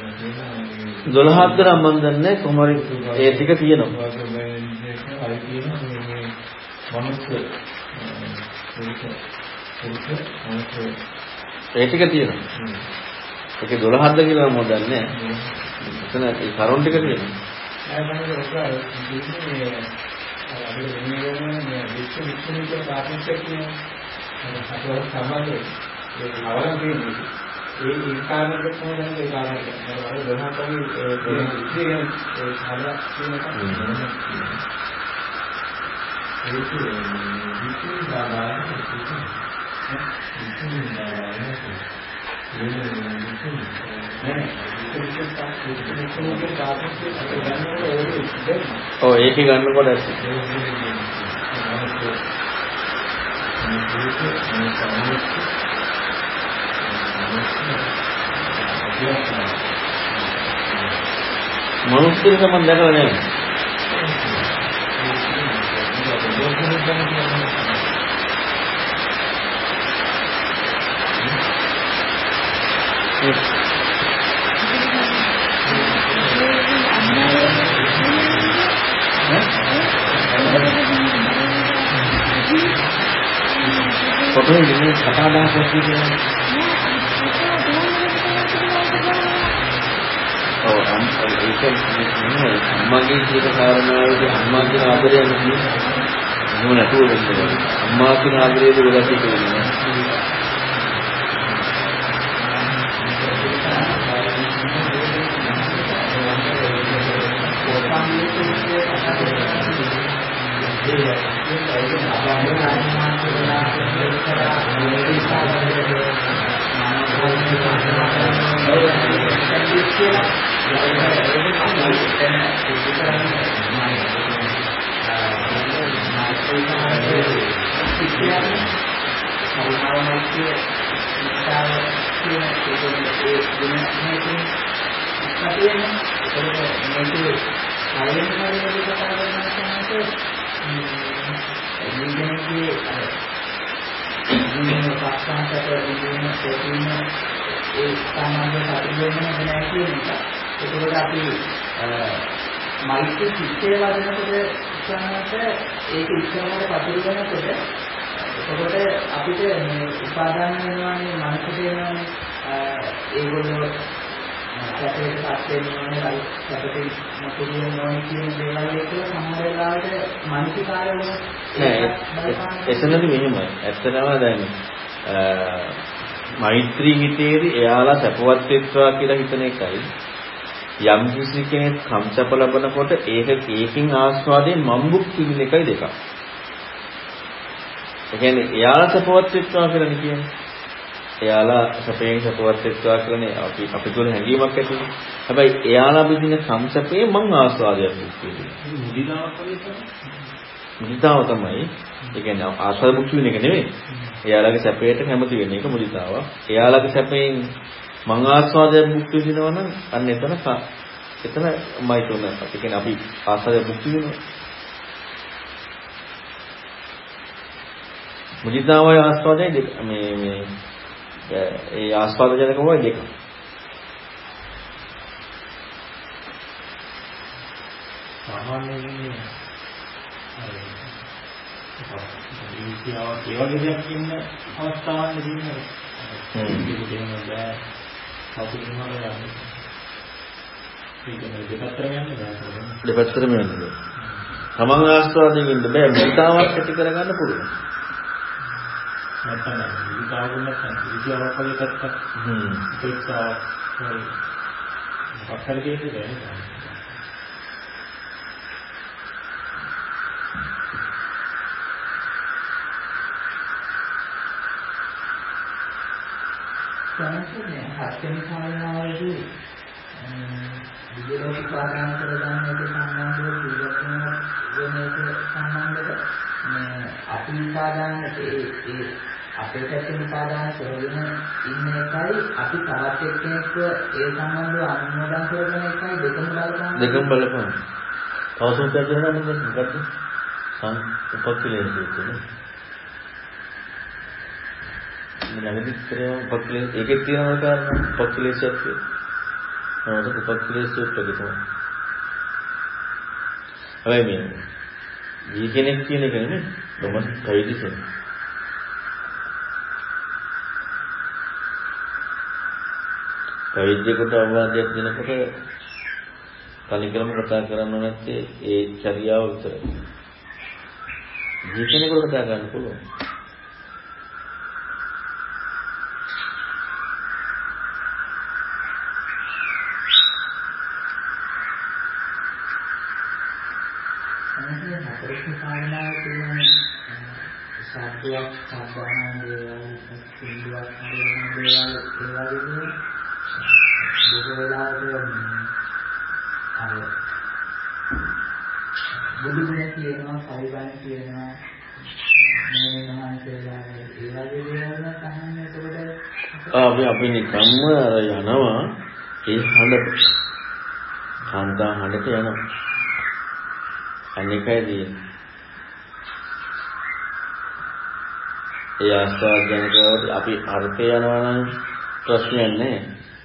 12ක් දර මම දන්නේ කොහොම හරි ඒ ටික කියනවා. ඒ ටික තියෙනවා. ඒකේ 12ක්ද කියලා මම දන්නේ නැහැ. එතන ඒ කරුණ ටික තියෙනවා. නෑ මම ඔක ඉන්නේ අපේ වෙන්නේ මේ විශ්ව විශ්වවිද්‍යාල පාර්ශ්වයක් කියන්නේ අපේ සමාජයේ ඒ අවලං කියන්නේ ඒ ඒ කාරණයක් කොහොමද ඒ කාරණයක් මම අර දහම් කමි ඒ ඉතිරියන් ඒ හදලා කියන එක ඒක විශ්ව දාලා ඔව් ඒකේ ගන්නකොට ඇති. මනුස්සයෙක් මම දැකලා නැහැ. පොතේ ඉන්නේ කතාදාහ පොතේ කියන්නේ. ඔව් ඒක අම්මාගේ කියන කාරණාවේදී අම්මා කියන ආදරය නුනතුව වෙන්නේ අම්මා කියන ආදරයේ දුරගතිය කියන්නේ Thank you. ඒ සාමාන්‍ය සතුටුම නැහැ කියන එක. ඒකෝට අපි මෛත්‍රී චිත්තය වඩනකොට ඉස්සරහට ඒක ඉස්සරහට පතුරු වෙනකොට එතකොට අපිට මේ උපාදාන වෙනවානේ මනසට වෙනවානේ ඒගොල්ලෝ සැපේට පත් වෙනවානේ සැපේට මොකද වෙනවානේ කියන දේවල් එක සමහර වෙලාවට මානසිකාරය නෑ එතනදි මෙහෙමයි. ඇත්තටම දැන් මෛත්‍රී හිතේදී එයාලා සැපවත් වෙත්වා කියලා හිතන එකයි යම් කිසි කෙනෙක් කම්සප ලබනකොට ඒක ඒකින් ආස්වාදයෙන් මම්බුක් විඳින එකයි දෙකක්. ඒ කියන්නේ එයාලා සැපවත් වෙත්වා කියලා කියන්නේ. එයාලා සැපයෙන් සැපවත් වෙත්වා කියලානේ අපි අපි තුල හැඟීමක් ඇති වෙනවා. හැබැයි එයාලා විඳින කම්සපේ මං ආස්වාදයක් විඳිනවා. මුදිතාව තමයි. ඒ කියන්නේ ආස්වාද භුක්ති වෙන එක නෙවෙයි. එයාලගේ සැපයට කැමති වෙන එක මුදිතාව. එයාලගේ සැපයෙන් මං ආස්වාදයක් භුක්ති විඳිනවා නම් අන්න එතන එතන මයි තුන. ඒ කියන්නේ අපි ආස්වාදයක් භුක්ති විඳිනවා. මුදිතාවයි ආස්වාදයයි දෙක මේ මේ ඒ ආස්වාද ජනකමයි දෙක. සාමාන්‍යයෙන් ඒ වගේ දෙයක් ඉන්න. ඒක දෙන්න බෑ. කවුරුම යන්නේ. ඒක නේ දෙපැත්තටම යන්නේ බෑ. දෙපැත්තටම යන්නේ. තමන් ආස්වාදයෙන් ඉන්න බෑ මෙතාවක් ඇති කරගන්න පුළුවන්. නැත්නම් විකාරුම නැත්නම් විද්‍යාවක් වගේ පැත්තක්. හ්ම්. ඒකත් හරි. මොකක් හරි කියන්නේ දැනන්නේ හත්වෙනි කාරණාවේදී විද්‍යාලෝක පාඩම් කරගන්න එක සම්බන්ධව පිළිගන්න වෙන එක සම්බන්ධව මේ අපි පාඩම් ඒ ඒ අපේ පැත්තෙන් පාඩම් කරගෙන ඉන්න එකයි අපි තවත් එක්කෙනෙක්ව ඒ සම්බන්ධව අනුමෝදන් කරගෙන එකයි දෙකම බලපාන. දෙකම බලපාන තවසුත් දැක්කම මොකද සං උපක්ලේශය ළඟදි කරේම උපක්ලේශ ඒකෙත් තියෙනවා කාරණා උපක්ලේශයක් තියෙනවා. නේද උපක්ලේශ සූත්‍රය තමයි. හැබැයි මේ ජී කෙනෙක් කියන එක නෙමෙයි. ගමස් කයිදි කෙනෙක්. කයිදෙකට අවවාදයක් දෙනකොට තනිකරම කතා කරන්න නැත්තේ ඒ චර්යාව විතරයි. ජී කෙනෙකුට කතා කරන්න පුළුවන්. සාධුවක් සම්බාහන දේවල් සින්දුවක් හරියන දේවල් ඒ වගේ බොහෝ වෙලාවට අර බුදු ගුණ කියනවා කවිබණ කියනවා මේ මහන්සියලා ඒ වගේ දේවල් තමයි එතකොට අපි අපි නිකම්ම අර යනවා ඒ හඬ කාන්තා හඬට යනවා අනිකයි තියෙන්නේ ඒ ආස්වාදජනකව අපි අර්ථය යනවා නම් ප්‍රශ්නයක් නැහැ.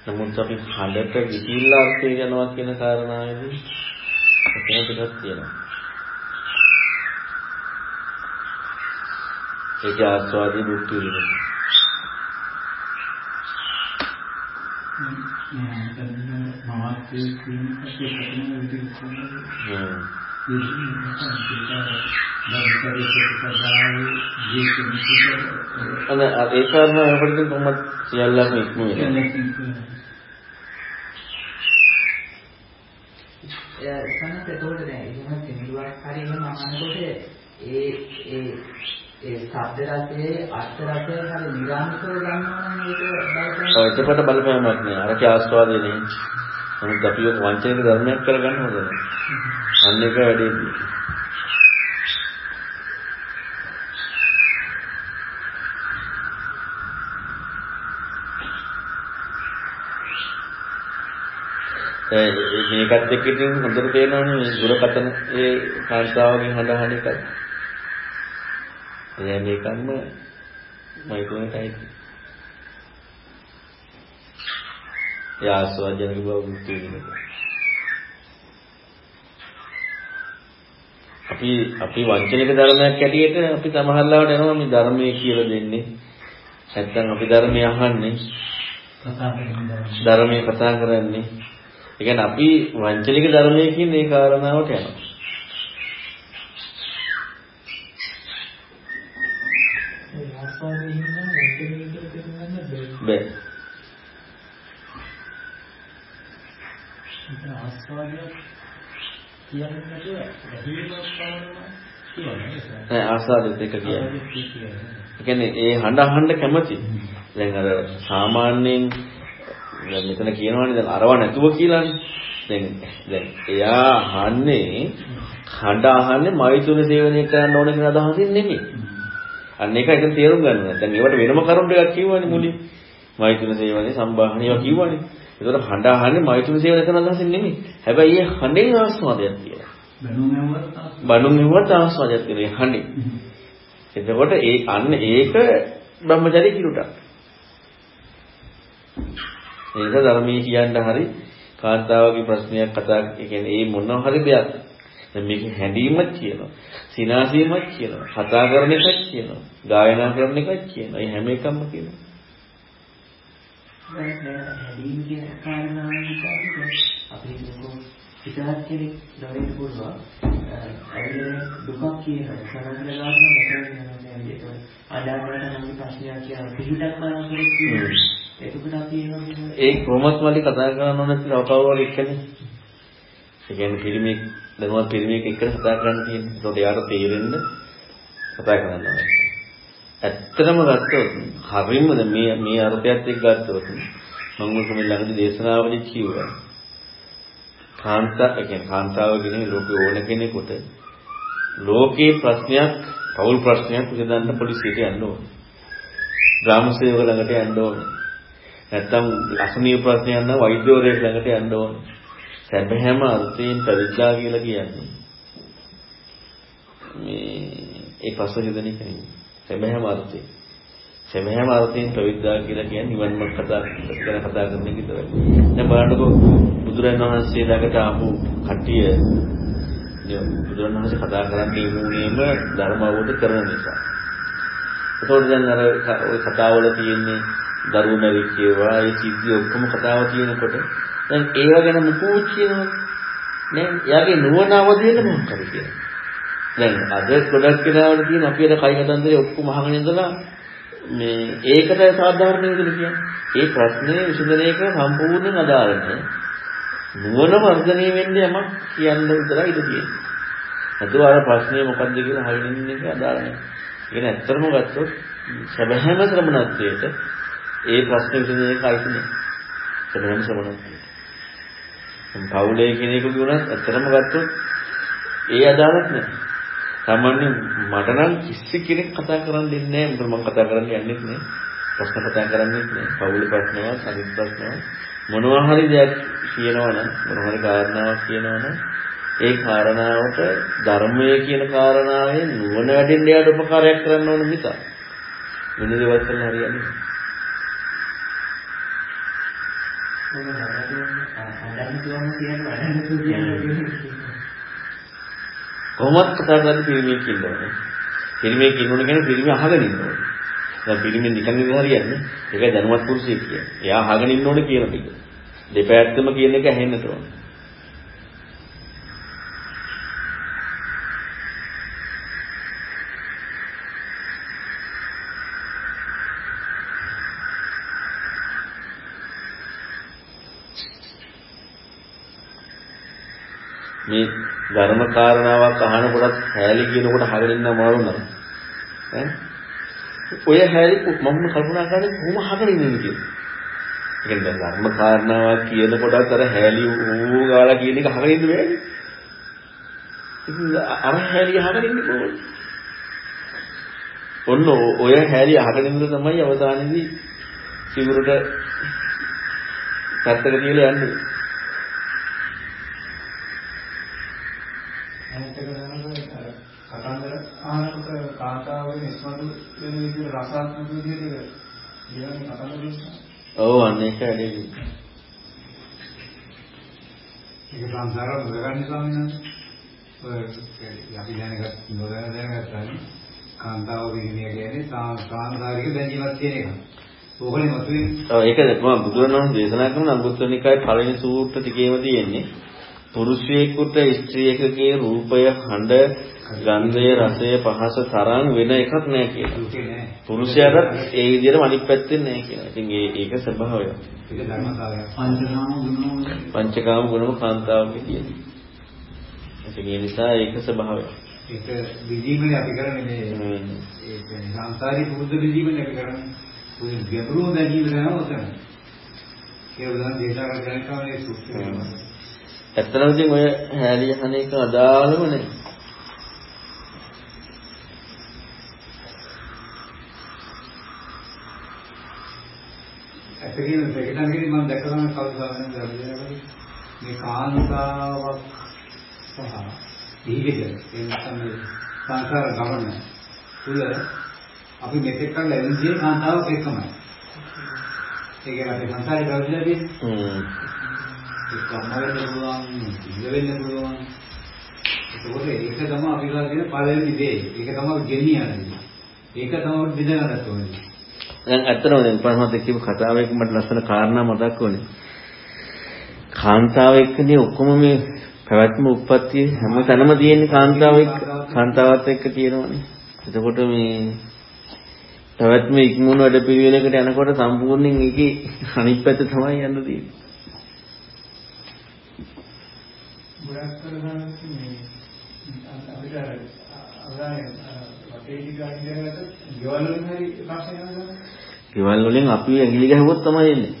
නමුත් අපි හඬට ගිහිල්ලා අර්ථය යනවා කියන කාරණාවේදී ප්‍රශ්න ටිකක් තියෙනවා. ඒක ආස්වාදී භුක්ති විඳින. මමත් ඒ ඒ කාරණා අපිට කොහොමද සියල්ලම ඉක්මවෙන්නේ එයා සනත් එතකොට දැන් එහෙම කෙනෙකුට හරි එහෙම අහනකොට ඒ ඒ ඒ ශබ්ද රසයේ අර්ථ රසය හරි නිරන්තරව ගන්නවා නම් ඒක බලපෑම ඔය එතකොට බලපෑමක් නෑ. අරක ආස්වාදේ නේ. නමුත් අපි ඔක වංචනික ධර්මයක් කරගන්න හොඳ නෑ අන්න එක වැඩේදී මේකත් එක්ක ඉතින් හොඳට පේනවනේ මේ දුරකතන ඒ කාන්තාවගෙන් හඬ අහන එකයි. එයා මේකම මයිකෝනටයි. ඒ ආස්වාදජනක බව මුක්ති වෙනවා. අපි අපි වංචනික ධර්මයක් ඇටියට අපි සමහරවිට යනවා මේ ධර්මයේ කියලා දෙන්නේ. නැත්තම් අපි ධර්මය අහන්නේ. ධර්මයේ කතා කරන්නේ. ඒ කියන්නේ අපි වංචනික ධර්මයේ කියන ඒ කාරණාවට යනවා. ආස්වාදයෙන් නම් වචනේ විතර තේරුම් ගන්න බැහැ. ඒක ආස්වාදයක් කියන්නේ නැතුව වැහිීමක් පමණම කියන්නේ නෑ ආසාවෙත් එක කියන්නේ. කියන්නේ. ඒ කියන්නේ ඒ හඬ අහන්න කැමති. දැන් අර සාමාන්‍යයෙන් දැන් මෙතන කියනවානේ දැන් අරව නැතුව කියලානේ. දැන් දැන් එයා අහන්නේ හඬ අහන්නේ මෛතුන සේවනය කරන්න ඕන කියන අදහසින් නෙමෙයි. අන්න ඒක එතන තේරුම් ගන්න ඕනේ. දැන් ඒවට වෙනම කරුණු ටිකක් කිව්වනේ මුලින්. මෛතුන සේවනයේ සම්බාහන ඒවා කිව්වනේ. ඒතකොට හඬ අහන්නේ මෛතුන සේවනය කරන අදහසින් නෙමෙයි. හැබැයි ඒ හඬෙන් ආස්වාදයක් තියෙනවා. බණුන් හෙව්වත් ආස්වාදයක් තියෙනවා ඒ හඬෙන්. එතකොට ඒ අන්න ඒක බ්‍රහ්මචර්ය කිරුටක්. ඒක ධර්මයේ කියන්න හරි කාන්තාවගේ ප්‍රශ්නයක් කතා ඒ කියන්නේ ඒ මොනවා හරි දෙයක්. දැන් මේක හැඬීමක් කියනවා. සිනාසීමක් කියනවා. කතා කරන එකක් කියනවා. ගායනා කරන එකක් කියනවා. මේ හැම එකක්ම කියනවා. කියන දවයින් පුළුවන් ඇයිද දුකක් වෙලාවට මතක වෙනවා ඒක අදාළවට නම් ප්‍රශ්නයක් කියන පිටක් කරනවා කියන්නේ එතකොට අපි ඒ කොහොමත් මල්ලි කතා කරන්න ඕන නැති හරි එක්කනේ. ඒ කියන්නේ පිරිමික් දැනුවත් පිරිමික් එක්ක කතා කරන්න තියෙන්නේ. ඒකට යාට තේරෙන්න කතා කරන්න ඕනේ. ඇත්තටම ගත්තොත් හරියම මේ මේ අර්ථයත් එක්ක ගත්තොත් මම ඔක මේ ළඟදී දේශනාවලදී කිව්වා. කාන්තා ඒ කියන්නේ කාන්තාව කියන්නේ ලෝකේ ඕන කෙනෙකුට ලෝකේ ප්‍රශ්නයක් පෞල් ප්‍රශ්නයක් විසඳන්න පොලිසියට යන්න ඕනේ. ග්‍රාම සේවක ළඟට යන්න ඕනේ. නැත්තම් අසනීය ප්‍රශ්නයක් නම් වෛද්‍යවරයෙක් ළඟට යන්න ඕනේ. සැබෑම අර්ථයෙන් පැවිද්දා කියලා කියන්නේ මේ ඒ පස්වදින එක නෙමෙයි. සැබෑම අර්ථය. සැබෑම අර්ථයෙන් පැවිද්දා කියලා කියන්නේ නිවන් මාර්ග කතා ගැන කතා කරන එක විතරයි. දැන් බලන්නකෝ බුදුරජාණන් වහන්සේ ළඟට ආපු කට්ටිය බුදුරජාණන් වහන්සේ කතා කරන්නේ මූණේම ධර්ම අවබෝධ කරන නිසා. ඒතකොට දැන් අර ওই කතාවල තියෙන්නේ දරුවෝ මැරිච්ච ඒවා ඒ සිද්ධි ඔක්කොම කතාව තියෙනකොට දැන් ඒව ගැන මුකුත් කියනවා නෑ? එයාගේ නුවණ අවදි වෙන මොකක්ද කියලා. දැන් අද ගොඩක් වෙලාවල තියෙන අපි අර කයි කතන්දරේ ඔක්කොම අහගෙන ඉඳලා මේ ඒකට සාධාරණ විදිහට කියන්නේ ඒ ප්‍රශ්නේ විසඳන එක සම්පූර්ණයෙන් අදාළ නෑ නුවණ වර්ධනය වෙන්න යමක් කියන්න විතරයි ඉඩ තියෙන්නේ. නැතුව අර ප්‍රශ්නේ මොකද්ද කියලා අහගෙන ඉන්න එක අදාළ නෑ ඒක ඇත්තටම ගත්තොත් සැබෑම ශ්‍රමණත්වයට ඒ ප්‍රශ්නේ විසඳන එක අයිති නෑ. සැබෑම ශ්‍රමණත්වයට. පවුලේ කෙනෙකුගේ වුණත් ඇත්තටම ගත්තොත් ඒ අදාළක් නෑ. සාමාන්‍යයෙන් මට නම් කිසි කෙනෙක් කතා කරන්න දෙන්නේ නෑ. මොකද මම කතා කරන්න යන්නේ නෑ. ප්‍රශ්න කතා කරන්නේ නෑ. පවුලේ ප්‍රශ්නවත් අනිත් ප්‍රශ්නවත් මොනවා හරි දෙයක් කියනවනම් මොනවා හරි කාරණාවක් කියනවනම් ඒ කාරණාවට ධර්මයේ කියන කාරණාවේ නුවණ වැඩෙන්න යාට උපකාරයක් කරන්න ඕන මිස වෙන දේවල් කරලා හරියන්නේ නෑ. කොහොමද කතා කරන්නේ පිරිමියෙක් ඉන්නවනේ. පිරිමියෙක් ඉන්නවනේ කියන්නේ පිරිමිය අහගෙන ඉන්නවනේ. දැන් පිරිමිය නිකන් ඉඳලා හරියන්නේ. ඒකයි දැනුවත් පුරුෂයෙක් කියන්නේ. එයා අහගෙන ඉන්න ඕනේ කියන ටික. දෙපැත්තම කියන එක ඇහෙන්නට ඕනේ. මේ ධර්ම කාරණාවක් අහනකොටත් හැලි කියනකොට අහගෙන ඉන්න අමාරු නම් ඈ ඔය හැලි මම කල්පනා කරන්නේ කොහොම අහගෙන ඉන්නේ කියලා. ඒ කියන්නේ ධර්ම කාරණාවක් කියනකොටත් අර හැලි ඌ ගාලා කියන එක අහගෙන ඉන්න බෑනේ. ඉතින් අර හැලි අහගෙන ඉන්නේ කොහොමද? ඔන්න ඔය හැලි අහගෙන ඉඳලා තමයි අවසානයේදී සිවුරට පැත්තක තියලා යන්නේ. අනිත් එක තමයි කතන්දර ආනකොට කාතාවේ ඉස්මතු වෙන විදිහට රසාත්මක විදිහට ඊළඟ කතන්දර දෙන්න. ඔව් අන්න ඒක ඇලෙන්නේ. ඒක සංසාරව මුදගන්නේ ස්වාමීන් වහන්සේ. ඔය අපි දැනගත් නොදැන දැනගත්තානේ කාන්තාව පිළිමිය කියන්නේ සාංශාරික බැඳීමක් තියෙන එක. ඕකනේ මතුවේ. ඔව් ඒක මම බුදුරණවහන්සේ දේශනා කරන අංගුත්තර නිකායේ පළවෙනි සූත්‍ර ටිකේම තියෙන්නේ. පුරුෂයෙකුට ස්ත්‍රියකගේ රූපය, හඬ, ගන්ධය, රසය, පහස තරම් වෙන එකක් නෑ කියලා. දුකේ නෑ. පුරුෂයාට ඒ විදිහටම අනිත් පැත්තෙන් නෑ කියලා. ඉතින් ඒ ඒක ස්වභාවය. ඒක ධර්මතාවයක්. පංචකාම ගුණ පංචකාම ගුණම කාන්තාවකේ තියෙනවා. ඉතින් ඒ නිසා ඒක ස්වභාවය. ඒක විදීමනේ අපි කරන්නේ මේ. ඒ කියන්නේ සංසාරී පුරුදු විදීමනේ අපි කරන්නේ. ඔය ගැඹුරු දැනීම තමයි ඔතන. ඒ උදාන දේශනා කරන කම ඒ සූත්‍රය. ඇත්තටම ඉතින් ඔය හැලිය හන එක අදාළම නේ. ඇත්ත කියන දෙකටන්ගෙදි මම දැක්ක තමයි කවුරුහරි දැක්කේ මේ කාන්තාවක් සහ ඊගෙද ඒ තමයි සංසාර ගමන තුල අපි මෙතෙක් කල් ලැබුණේ කාන්තාවක් එක්කමයි. ඒ කියන්නේ අපි සංසාරේ තියෙන්නේ හ්ම්. ඒක වෙන්න පුළුවන්, ඉන්න වෙන්න පුළුවන්. ඒකෝට ඒක තමයි අපි තියෙන පළවෙනි දේ. ඒක තමයි ගෙනියන්නේ. ඒක තමයි බෙදගන්නත් ඕනේ. දැන් ඇත්තටම දැන් පරමත් කියපු කතාවක මට ලස්සන කාරණා මතක් වුණේ. කාන්තාව එක්කනේ ඔක්කොම මේ පැවැත්ම උප්පත්තිය හැම තැනම තියෙන්නේ කාන්තාව එක්ක කාන්තාවත් එක්ක තියෙනවනේ. එතකොට මේ පැවැත්ම ඉක්මුණු වැඩ පිළිවෙලකට යනකොට සම්පූර්ණයෙන් ඒකේ අනිත් පැත්ත තමයි යන්න තියෙන්නේ. ගොඩක් කරගන්න මේ අපිට අවදානේ වටේ දිගට ඉඳලාට ගෙවල් වලින් හරි ප්‍රශ්න කරනවා. ගෙවල් වලින් අපි ඇඟිලි ගහුවොත් තමයි එන්නේ.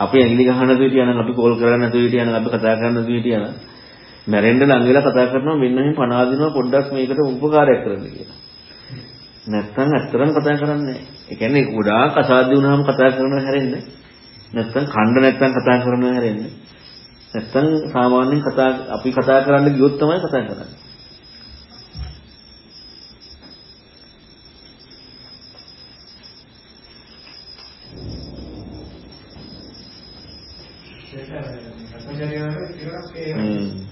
අපි ඇඟිලි ගහන දේ තියනම් අපි කෝල් කරන්නේ නැතුව හිටියනම් අපි කතා කරන දේ හිටියනම් මැරෙන්න ලඟ වෙලා කතා කරනවා මෙන්න මෙහෙම පණ ආදිනවා පොඩ්ඩක් මේකට උපකාරයක් කරන්න කියලා. නැත්තම් ඇත්තටම කතා කරන්නේ නැහැ. ඒ කියන්නේ ගොඩාක් අසාධ්‍ය වුණාම කතා කරනවා හැරෙන්නේ. නැත්තම් ඛණ්ඩ නැත්තම් කතා කරනවා හැරෙන්නේ. නැත්තම් සාමාන්‍යයෙන් කතා අපි කතා කරන්න ගියොත් තමයි කතා කරන්නේ. ඒක අත්‍යවශ්‍යම කියලා ඒ හ්ම්.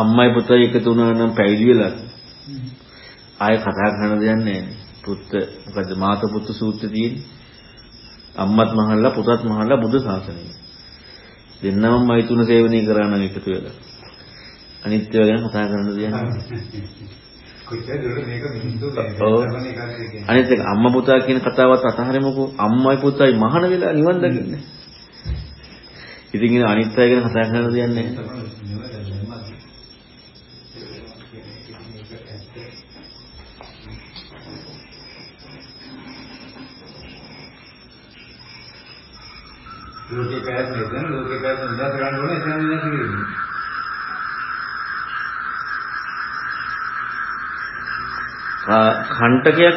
අම්මයි පුතයි එකතු වුණා නම් පැවිදි වෙලා ආයෙ කතා කරන්න දෙයක් නැහැ. පුත්ත මොකද මාත පුත්ත සූත්‍රය තියෙන්නේ. අම්මත් මහල්ලා පුතත් මහල්ලා බුදු සාසනය. දෙන්නම මෛතුන සේවනය කරා නම් එකතු වෙලා. අනිත්‍ය ගැන කතා කරන්න දෙයක් නැහැ. කොච්චර දුරට මේක මිනිස්සු ඔව්. දැනගන්නේ කියන්නේ. අනිත් එක අම්මා පුතා කියන කතාවත් අතහරිමුකෝ අම්මයි පුතයි මහාන වෙලා නිවන් දකින්නේ. ඉතින් ඉතින් අනිත් අය ගැන කතා කරන්න දෙයක් නැහැ. ලෝකේ පැවැත්ම එතන ලෝකේ පැවැත්ම විනාශ කරන්න ඕනේ එතන විනාශ වෙන්නේ. කණ්ඨකයක්